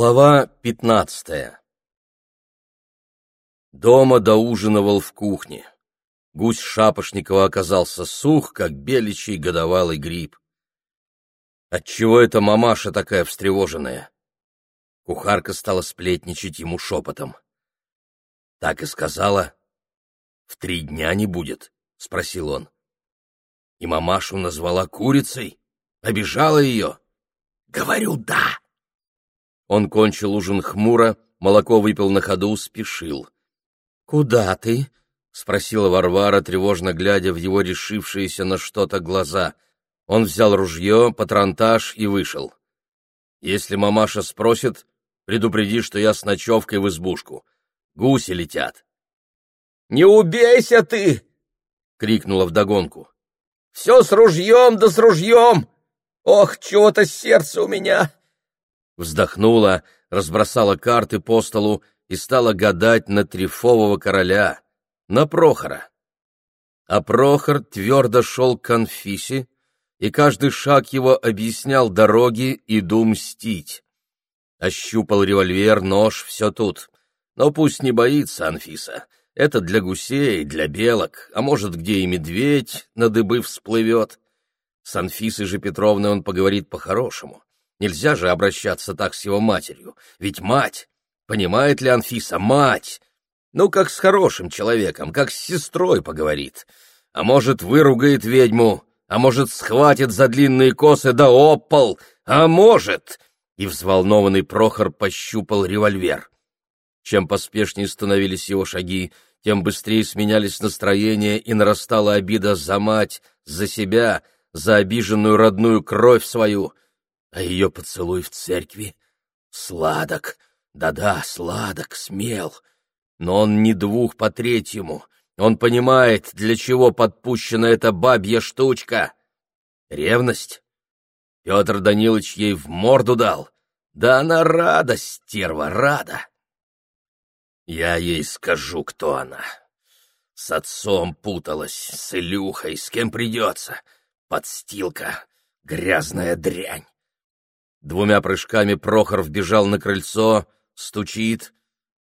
Глава пятнадцатая Дома доужинывал в кухне. Гусь Шапошникова оказался сух, как беличий годовалый гриб. Отчего эта мамаша такая встревоженная? Кухарка стала сплетничать ему шепотом. Так и сказала. «В три дня не будет?» — спросил он. И мамашу назвала курицей? Обижала ее? «Говорю, да!» Он кончил ужин хмуро, молоко выпил на ходу, спешил. «Куда ты?» — спросила Варвара, тревожно глядя в его решившиеся на что-то глаза. Он взял ружье, патронтаж и вышел. «Если мамаша спросит, предупреди, что я с ночевкой в избушку. Гуси летят». «Не убейся ты!» — крикнула вдогонку. «Все с ружьем да с ружьем! Ох, чего-то сердце у меня!» Вздохнула, разбросала карты по столу и стала гадать на трифового короля, на Прохора. А Прохор твердо шел к Анфисе, и каждый шаг его объяснял дороги, иду мстить. Ощупал револьвер, нож, все тут. Но пусть не боится Анфиса. Это для гусей, для белок, а может, где и медведь на дыбы всплывет. С Анфисой же Петровной он поговорит по-хорошему. Нельзя же обращаться так с его матерью, ведь мать, понимает ли Анфиса, мать? Ну, как с хорошим человеком, как с сестрой поговорит. А может, выругает ведьму, а может, схватит за длинные косы да опол, а может... И взволнованный Прохор пощупал револьвер. Чем поспешнее становились его шаги, тем быстрее сменялись настроения и нарастала обида за мать, за себя, за обиженную родную кровь свою — а ее поцелуй в церкви сладок, да-да, сладок, смел. Но он не двух по третьему. Он понимает, для чего подпущена эта бабья штучка. Ревность? Петр Данилович ей в морду дал. Да она рада, стерва, рада. Я ей скажу, кто она. С отцом путалась, с Илюхой, с кем придется. Подстилка, грязная дрянь. Двумя прыжками Прохор вбежал на крыльцо, стучит,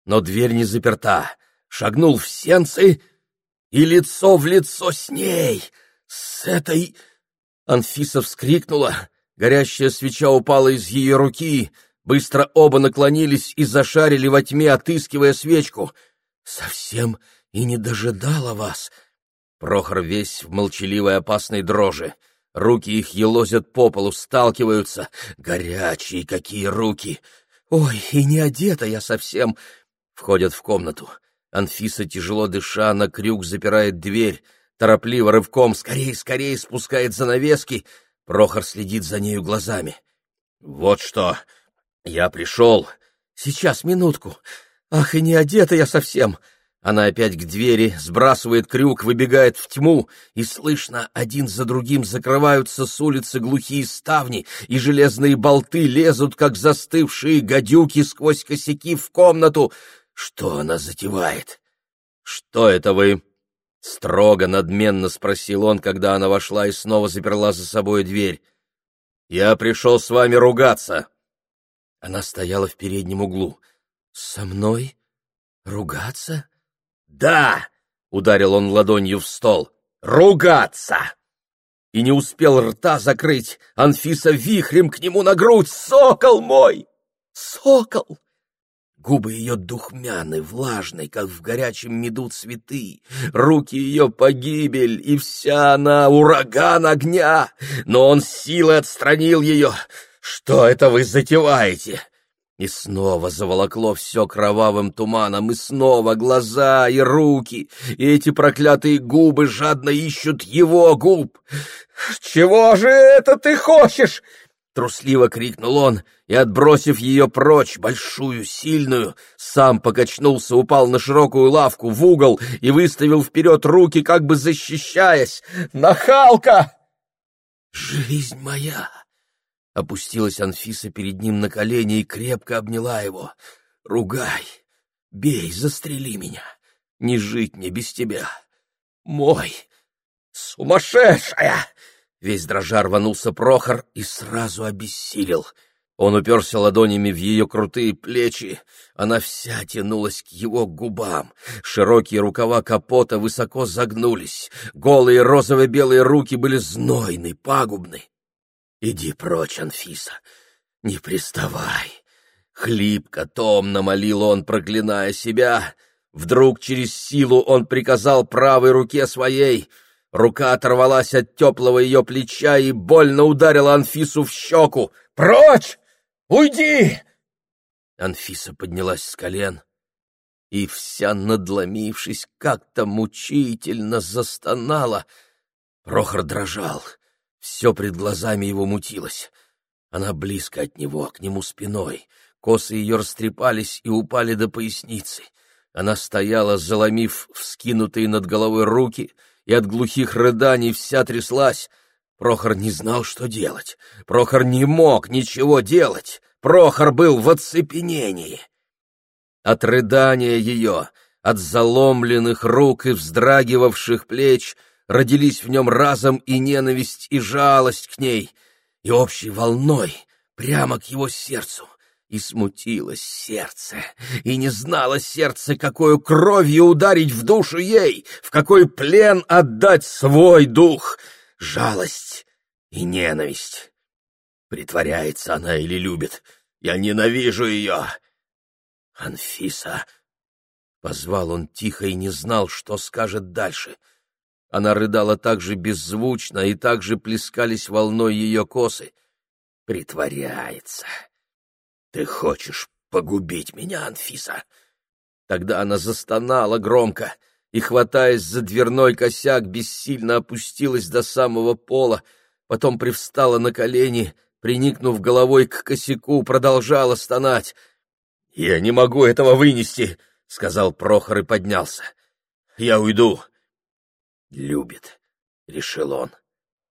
но дверь не заперта. Шагнул в сенцы и лицо в лицо с ней, с этой... Анфиса вскрикнула, горящая свеча упала из ее руки, быстро оба наклонились и зашарили во тьме, отыскивая свечку. «Совсем и не дожидала вас!» Прохор весь в молчаливой опасной дрожи. Руки их елозят по полу, сталкиваются. Горячие какие руки! Ой, и не одета я совсем. Входят в комнату. Анфиса, тяжело дыша, на крюк запирает дверь. Торопливо, рывком, скорее, скорее спускает занавески. Прохор следит за нею глазами. «Вот что! Я пришел!» «Сейчас, минутку! Ах, и не одета я совсем!» Она опять к двери, сбрасывает крюк, выбегает в тьму, и слышно, один за другим закрываются с улицы глухие ставни, и железные болты лезут, как застывшие гадюки сквозь косяки в комнату. Что она затевает? «Что это вы?» — строго, надменно спросил он, когда она вошла и снова заперла за собой дверь. «Я пришел с вами ругаться». Она стояла в переднем углу. «Со мной? Ругаться?» «Да!» — ударил он ладонью в стол. «Ругаться!» И не успел рта закрыть, Анфиса вихрем к нему на грудь. «Сокол мой! Сокол!» Губы ее духмяны, влажные, как в горячем меду цветы. Руки ее погибель, и вся она ураган огня. Но он силой отстранил ее. «Что это вы затеваете? И снова заволокло все кровавым туманом, и снова глаза и руки, и эти проклятые губы жадно ищут его губ. «Чего же это ты хочешь?» Трусливо крикнул он и, отбросив ее прочь, большую, сильную, сам покачнулся, упал на широкую лавку в угол и выставил вперед руки, как бы защищаясь. «Нахалка!» «Жизнь моя!» Опустилась Анфиса перед ним на колени и крепко обняла его. «Ругай, бей, застрели меня. Не жить мне без тебя. Мой! Сумасшедшая!» Весь дрожа рванулся Прохор и сразу обессилел. Он уперся ладонями в ее крутые плечи. Она вся тянулась к его губам. Широкие рукава капота высоко загнулись. Голые розово-белые руки были знойны, пагубны. «Иди прочь, Анфиса, не приставай!» Хлипко, томно молил он, проклиная себя. Вдруг через силу он приказал правой руке своей. Рука оторвалась от теплого ее плеча и больно ударила Анфису в щеку. «Прочь!» Уйди!» Анфиса поднялась с колен и, вся надломившись, как-то мучительно застонала. Прохор дрожал, все пред глазами его мутилось. Она близко от него, к нему спиной. Косы ее растрепались и упали до поясницы. Она стояла, заломив вскинутые над головой руки, и от глухих рыданий вся тряслась. Прохор не знал, что делать. Прохор не мог ничего делать. Прохор был в оцепенении. От рыдания ее, от заломленных рук и вздрагивавших плеч родились в нем разом и ненависть, и жалость к ней, и общей волной прямо к его сердцу. И смутилось сердце, и не знало сердце, какую кровью ударить в душу ей, в какой плен отдать свой дух — жалость и ненависть. Притворяется она или любит. Я ненавижу ее. Анфиса. Позвал он тихо и не знал, что скажет дальше. Она рыдала так же беззвучно, и так же плескались волной ее косы. Притворяется. Ты хочешь погубить меня, Анфиса? Тогда она застонала громко — и, хватаясь за дверной косяк, бессильно опустилась до самого пола, потом привстала на колени, приникнув головой к косяку, продолжала стонать. — Я не могу этого вынести, — сказал Прохор и поднялся. — Я уйду. — Любит, — решил он.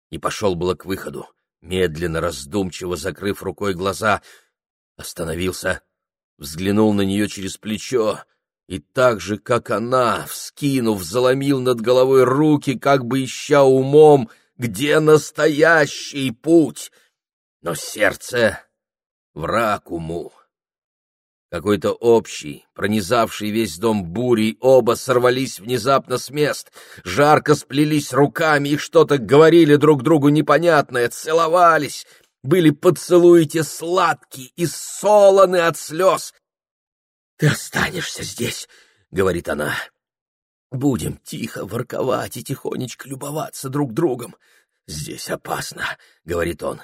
И пошел было к выходу, медленно, раздумчиво закрыв рукой глаза. Остановился, взглянул на нее через плечо, и так же, как она, вскинув, заломил над головой руки, как бы ища умом, где настоящий путь. Но сердце — враг уму. Какой-то общий, пронизавший весь дом бурей, оба сорвались внезапно с мест, жарко сплелись руками и что-то говорили друг другу непонятное, целовались, были поцелуи те сладкие и солоны от слез, «Ты останешься здесь», — говорит она. «Будем тихо ворковать и тихонечко любоваться друг другом. Здесь опасно», — говорит он.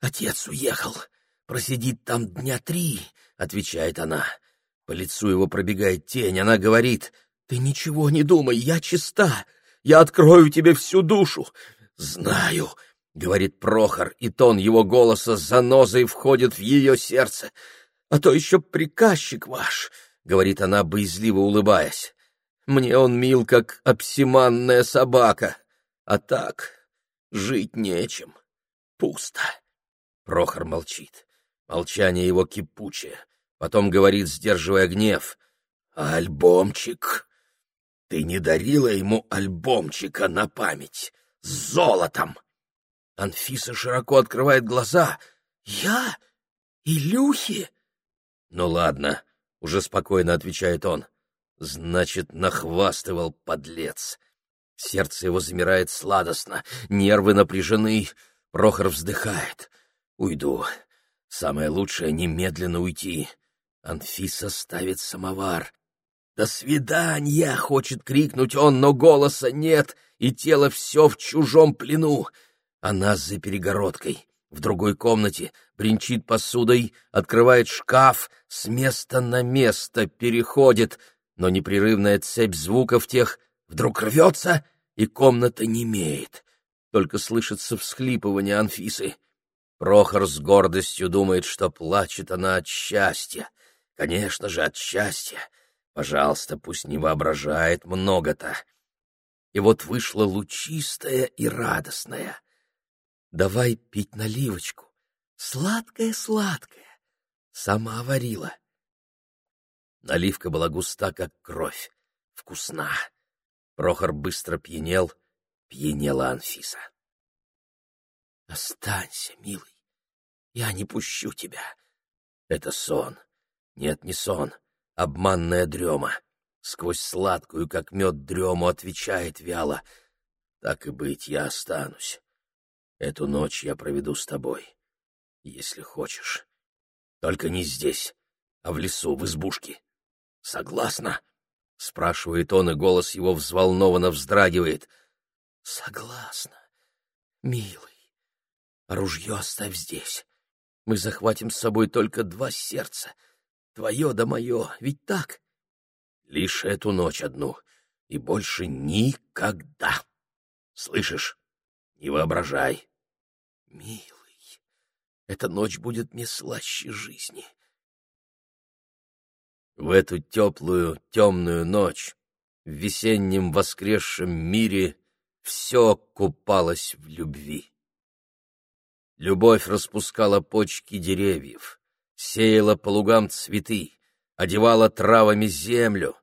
«Отец уехал. Просидит там дня три», — отвечает она. По лицу его пробегает тень. Она говорит, «Ты ничего не думай, я чиста. Я открою тебе всю душу». «Знаю», — говорит Прохор, и тон его голоса с занозой входит в ее сердце а то еще приказчик ваш, — говорит она, боязливо улыбаясь. Мне он мил, как обсиманная собака, а так жить нечем, пусто. Прохор молчит. Молчание его кипучее. Потом говорит, сдерживая гнев. «А альбомчик? Ты не дарила ему альбомчика на память? С золотом!» Анфиса широко открывает глаза. «Я? Илюхи?» «Ну ладно», — уже спокойно отвечает он. «Значит, нахвастывал подлец». Сердце его замирает сладостно, нервы напряжены. Прохор вздыхает. «Уйду. Самое лучшее — немедленно уйти». Анфиса ставит самовар. «До свидания!» — хочет крикнуть он, но голоса нет, и тело все в чужом плену. Она за перегородкой. В другой комнате бренчит посудой, открывает шкаф, с места на место переходит, но непрерывная цепь звуков тех вдруг рвется, и комната немеет. Только слышится всхлипывание Анфисы. Прохор с гордостью думает, что плачет она от счастья. Конечно же, от счастья. Пожалуйста, пусть не воображает много-то. И вот вышла лучистая и радостная. Давай пить наливочку. Сладкая-сладкая. Сама варила. Наливка была густа, как кровь. Вкусна. Прохор быстро пьянел. Пьянела Анфиса. Останься, милый. Я не пущу тебя. Это сон. Нет, не сон. Обманная дрема. Сквозь сладкую, как мед, дрему отвечает вяло. Так и быть, я останусь. Эту ночь я проведу с тобой, если хочешь. Только не здесь, а в лесу, в избушке. Согласна? — спрашивает он, и голос его взволнованно вздрагивает. — Согласна, милый. Ружье оставь здесь. Мы захватим с собой только два сердца. Твое да мое, ведь так? Лишь эту ночь одну, и больше никогда. Слышишь? Не воображай. Милый, эта ночь будет мне слаще жизни. В эту теплую, темную ночь, в весеннем воскресшем мире, все купалось в любви. Любовь распускала почки деревьев, сеяла по лугам цветы, одевала травами землю.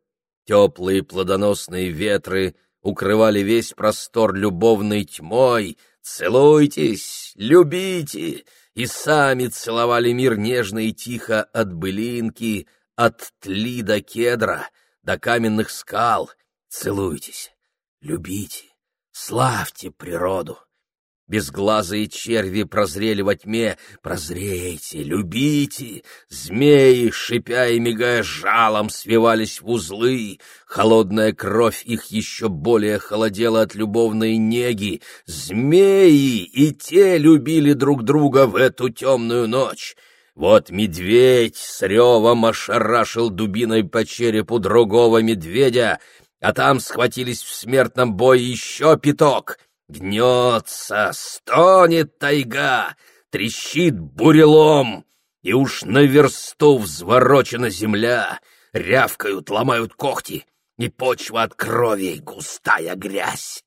Теплые плодоносные ветры укрывали весь простор любовной тьмой. Целуйтесь, любите, и сами целовали мир нежно и тихо от былинки, от тли до кедра, до каменных скал. Целуйтесь, любите, славьте природу. Безглазые черви прозрели во тьме. Прозрейте, любите! Змеи, шипя и мигая жалом, свивались в узлы. Холодная кровь их еще более холодела от любовной неги. Змеи и те любили друг друга в эту темную ночь. Вот медведь с ревом ошарашил дубиной по черепу другого медведя, а там схватились в смертном бое еще пяток — Гнется, стонет тайга, трещит бурелом, и уж на версту взворочена земля, рявкают, ломают когти, и почва от крови густая грязь.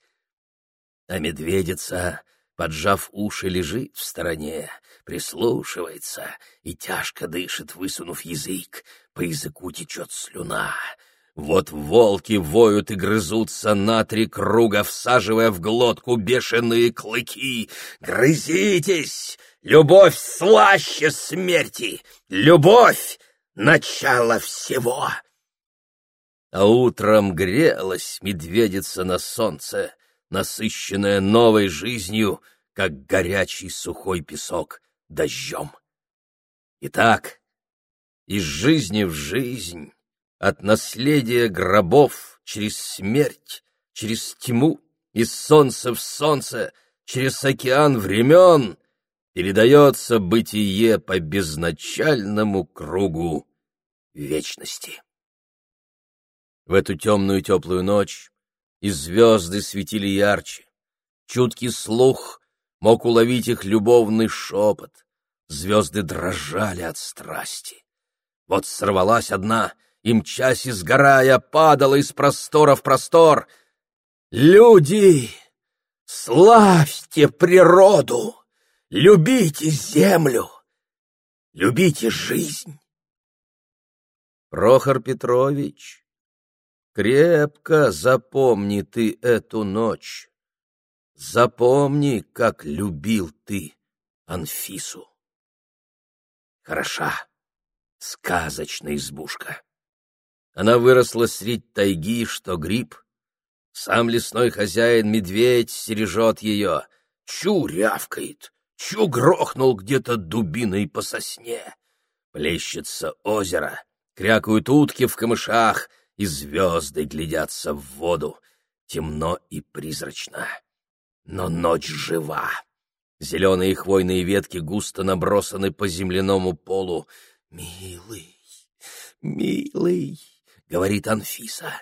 А медведица, поджав уши, лежит в стороне, прислушивается и тяжко дышит, высунув язык, по языку течет слюна — вот волки воют и грызутся на три круга, всаживая в глотку бешеные клыки. Грызитесь! Любовь слаще смерти! Любовь — начало всего! А утром грелась медведица на солнце, насыщенная новой жизнью, как горячий сухой песок дождем. Итак, из жизни в жизнь от наследия гробов через смерть, через тьму, из солнца в солнце, через океан времен передается бытие по безначальному кругу вечности. В эту темную теплую ночь и звезды светили ярче. Чуткий слух мог уловить их любовный шепот. Звезды дрожали от страсти. Вот сорвалась одна — и, мчась и сгорая, падала из простора в простор. «Люди, славьте природу, любите землю, любите жизнь!» Прохор Петрович, крепко запомни ты эту ночь. Запомни, как любил ты Анфису. Хороша, сказочная избушка. Она выросла средь тайги, что гриб. Сам лесной хозяин медведь стережет ее. Чу рявкает, чу грохнул где-то дубиной по сосне. Плещется озеро, крякают утки в камышах, и звезды глядятся в воду. Темно и призрачно. Но ночь жива. Зеленые хвойные ветки густо набросаны по земляному полу. «Милый, милый!» — говорит Анфиса.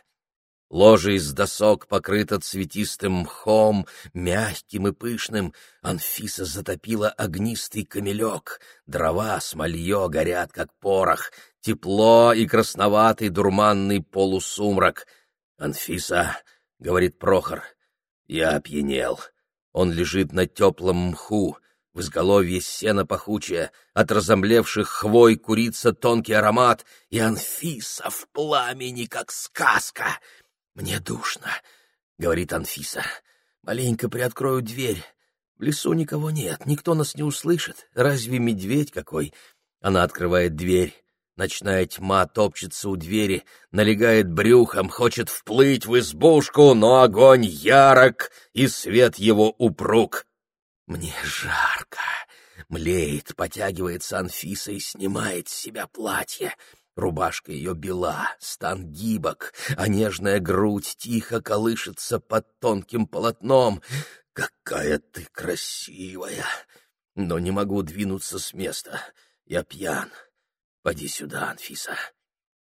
Ложе из досок покрыто цветистым мхом, мягким и пышным. Анфиса затопила огнистый камелек. Дрова, смолье горят, как порох. Тепло и красноватый дурманный полусумрак. «Анфиса», — говорит Прохор, — «я опьянел. Он лежит на теплом мху, в изголовье сена пахучее, от разомлевших хвой курица тонкий аромат, и Анфиса в пламени, как сказка. «Мне душно», — говорит Анфиса. «Маленько приоткрою дверь. В лесу никого нет, никто нас не услышит. Разве медведь какой? Она открывает дверь. Ночная тьма топчется у двери, налегает брюхом, хочет вплыть в избушку, но огонь ярок, и свет его упруг. Мне жарко. Млеет, потягивается Анфиса и снимает с себя платье. Рубашка ее бела, стан гибок, а нежная грудь тихо колышется под тонким полотном. Какая ты красивая! Но не могу двинуться с места. Я пьян. Поди сюда, Анфиса.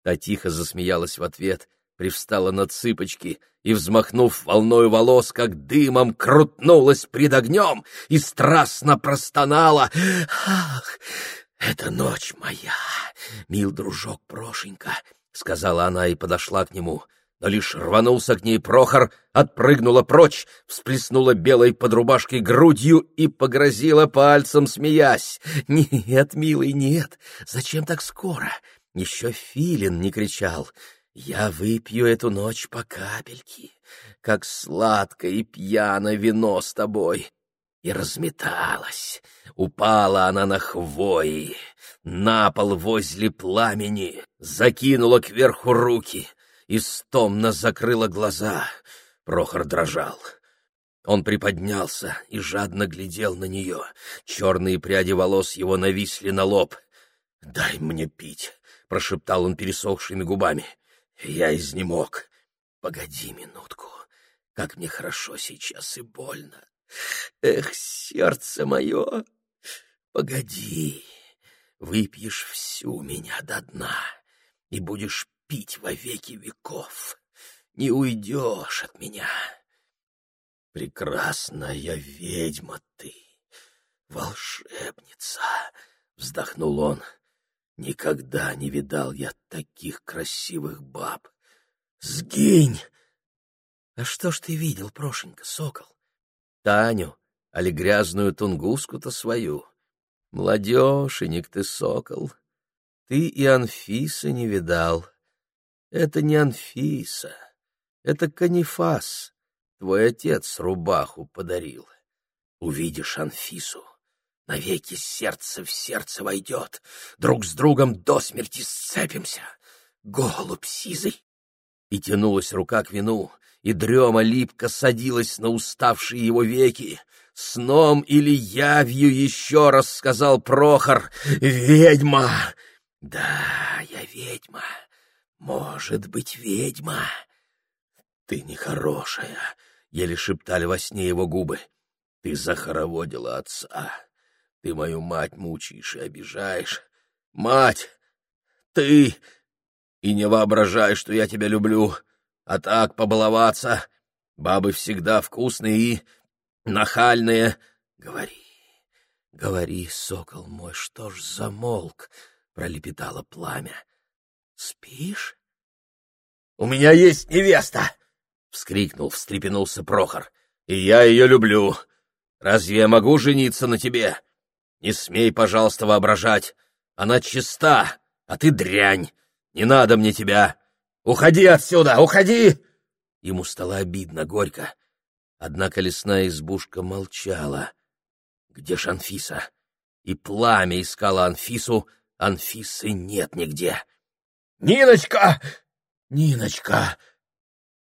Та тихо засмеялась в ответ, привстала на цыпочки и, взмахнув волной волос, как дымом, крутнулась пред огнем и страстно простонала. «Ах, это ночь моя, мил дружок Прошенька!» — сказала она и подошла к нему — но лишь рванулся к ней Прохор, отпрыгнула прочь, всплеснула белой под рубашкой грудью и погрозила пальцем, смеясь. «Нет, милый, нет! Зачем так скоро? Еще Филин не кричал. Я выпью эту ночь по капельке, как сладко и пьяно вино с тобой». И разметалась. Упала она на хвои, на пол возле пламени, закинула кверху руки — и стомно закрыла глаза. Прохор дрожал. Он приподнялся и жадно глядел на нее. Черные пряди волос его нависли на лоб. «Дай мне пить», — прошептал он пересохшими губами. «Я изнемог. Погоди минутку. Как мне хорошо сейчас и больно. Эх, сердце мое! Погоди, выпьешь всю меня до дна и будешь пить во веки веков. Не уйдешь от меня. Прекрасная ведьма ты, волшебница, — вздохнул он. Никогда не видал я таких красивых баб. Сгинь! А что ж ты видел, Прошенька, сокол? Таню, али грязную тунгуску-то свою? Младешенек ты, сокол, ты и Анфисы не видал. Это не Анфиса, это Канифас. Твой отец рубаху подарил. Увидишь Анфису, навеки сердце в сердце войдет, друг с другом до смерти сцепимся. Голубь сизый. И тянулась рука к вину, и дрема липко садилась на уставшие его веки. Сном или явью еще раз сказал Прохор «Ведьма!» «Да, я ведьма, может быть, ведьма. Ты нехорошая, еле шептали во сне его губы. Ты захороводила отца. Ты мою мать мучаешь и обижаешь. Мать, ты... И не воображай, что я тебя люблю, а так побаловаться. Бабы всегда вкусные и нахальные. Говори, говори, сокол мой, что ж замолк, — пролепетало пламя. Спишь? У меня есть невеста! Вскрикнул, встрепенулся Прохор. И я ее люблю. Разве я могу жениться на тебе? Не смей, пожалуйста, воображать. Она чиста, а ты дрянь. Не надо мне тебя. Уходи отсюда, уходи! Ему стало обидно, горько. Однако лесная избушка молчала. Где ж Анфиса? И пламя искала Анфису, Анфисы нет нигде. «Ниночка! Ниночка!»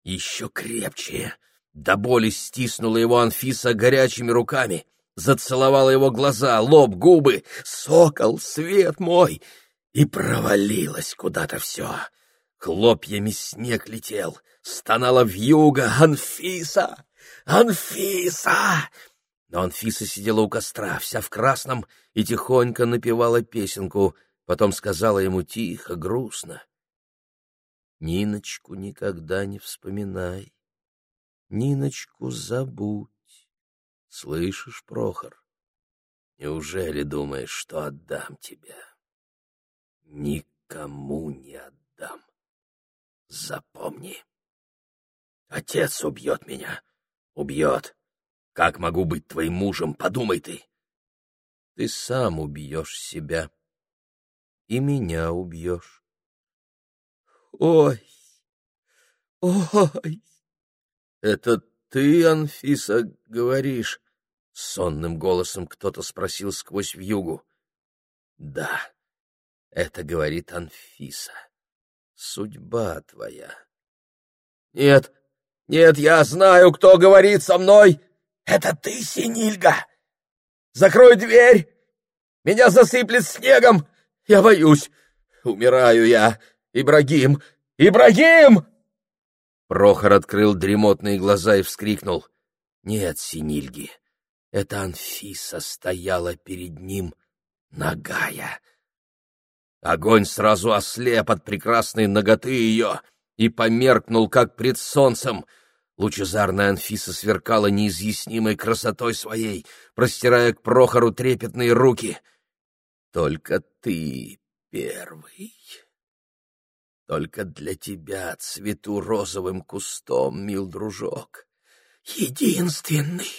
Еще крепче. До боли стиснула его Анфиса горячими руками, зацеловала его глаза, лоб, губы. «Сокол, свет мой!» И провалилось куда-то все. Хлопьями снег летел, стонала вьюга. «Анфиса! Анфиса!» Но Анфиса сидела у костра, вся в красном, и тихонько напевала песенку — Потом сказала ему тихо, грустно. Ниночку никогда не вспоминай. Ниночку забудь. Слышишь, Прохор? Неужели думаешь, что отдам тебя? Никому не отдам. Запомни. Отец убьет меня. Убьет. Как могу быть твоим мужем, подумай ты. Ты сам убьешь себя и меня убьешь. Ой, ой, это ты, Анфиса, говоришь? Сонным голосом кто-то спросил сквозь вьюгу. Да, Это говорит Анфиса. Судьба твоя. Нет, нет, я знаю, кто говорит со мной. Это ты, Синильга. Закрой дверь. Меня засыплет снегом. Я боюсь. Умираю я. Ибрагим! Ибрагим! Прохор открыл дремотные глаза и вскрикнул. Нет, Синильги, это Анфиса стояла перед ним, нагая. Огонь сразу ослеп от прекрасной ноготы ее и померкнул, как пред солнцем. Лучезарная Анфиса сверкала неизъяснимой красотой своей, простирая к Прохору трепетные руки. «Только ты первый. Только для тебя цвету розовым кустом, мил дружок. Единственный!»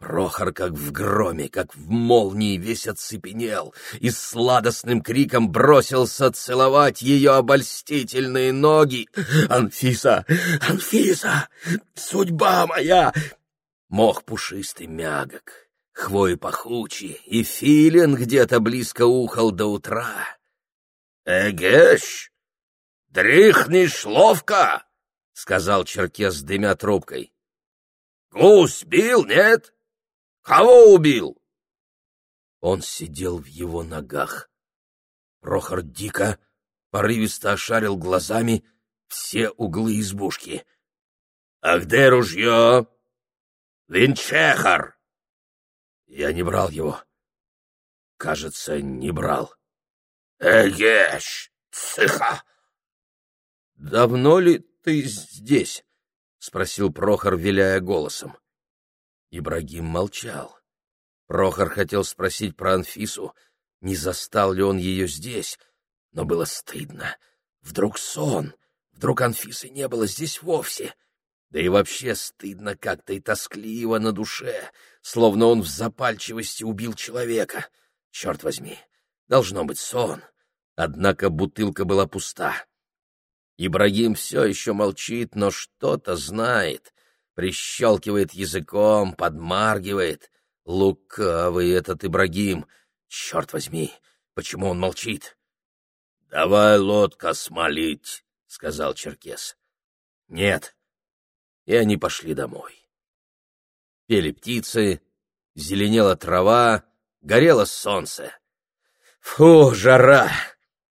Прохор, как в громе, как в молнии, весь оцепенел и с сладостным криком бросился целовать ее обольстительные ноги. «Анфиса! Анфиса! Судьба моя!» Мох пушистый мягок, хвои пахучи, и филин где-то близко ухал до утра. «Эгеш! Дрыхнешь ловко!» — сказал черкес, дымя трубкой. «Гусь бил, нет?» Кого убил? Он сидел в его ногах. Прохор дико, порывисто ошарил глазами все углы избушки. — А где ружье? — Винчехар! Я не брал его. Кажется, не брал. — Эгеш! Цыха! — Давно ли ты здесь? — спросил Прохор, виляя голосом. Ибрагим молчал. Прохор хотел спросить про Анфису, не застал ли он ее здесь, но было стыдно. Вдруг сон, вдруг Анфисы не было здесь вовсе. Да и вообще стыдно как-то и тоскливо на душе, словно он в запальчивости убил человека. Черт возьми, должно быть сон. Однако бутылка была пуста. Ибрагим все еще молчит, но что-то знает прищелкивает языком, подмаргивает. Лукавый этот Ибрагим! Черт возьми, почему он молчит? — Давай лодка смолить, — сказал Черкес. — Нет. И они пошли домой. Пели птицы, зеленела трава, горело солнце. — Фу, жара!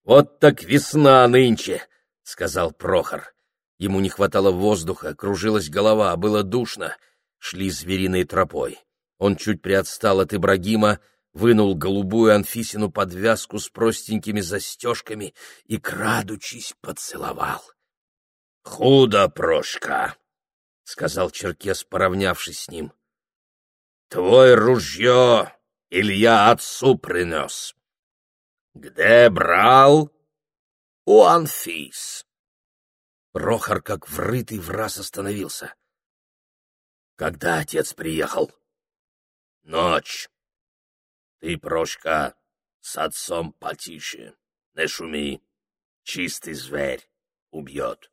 Вот так весна нынче! — сказал Прохор. Ему не хватало воздуха, кружилась голова, было душно. Шли звериной тропой. Он чуть приотстал от Ибрагима, вынул голубую Анфисину подвязку с простенькими застежками и, крадучись, поцеловал. — Худо, Прошка! — сказал Черкес, поравнявшись с ним. — Твой ружье Илья отцу принес. — Где брал? — У Анфис. Прохор, как врытый, в раз остановился. — Когда отец приехал? — Ночь. Ты, Прошка, с отцом потише. Не шуми. Чистый зверь убьет.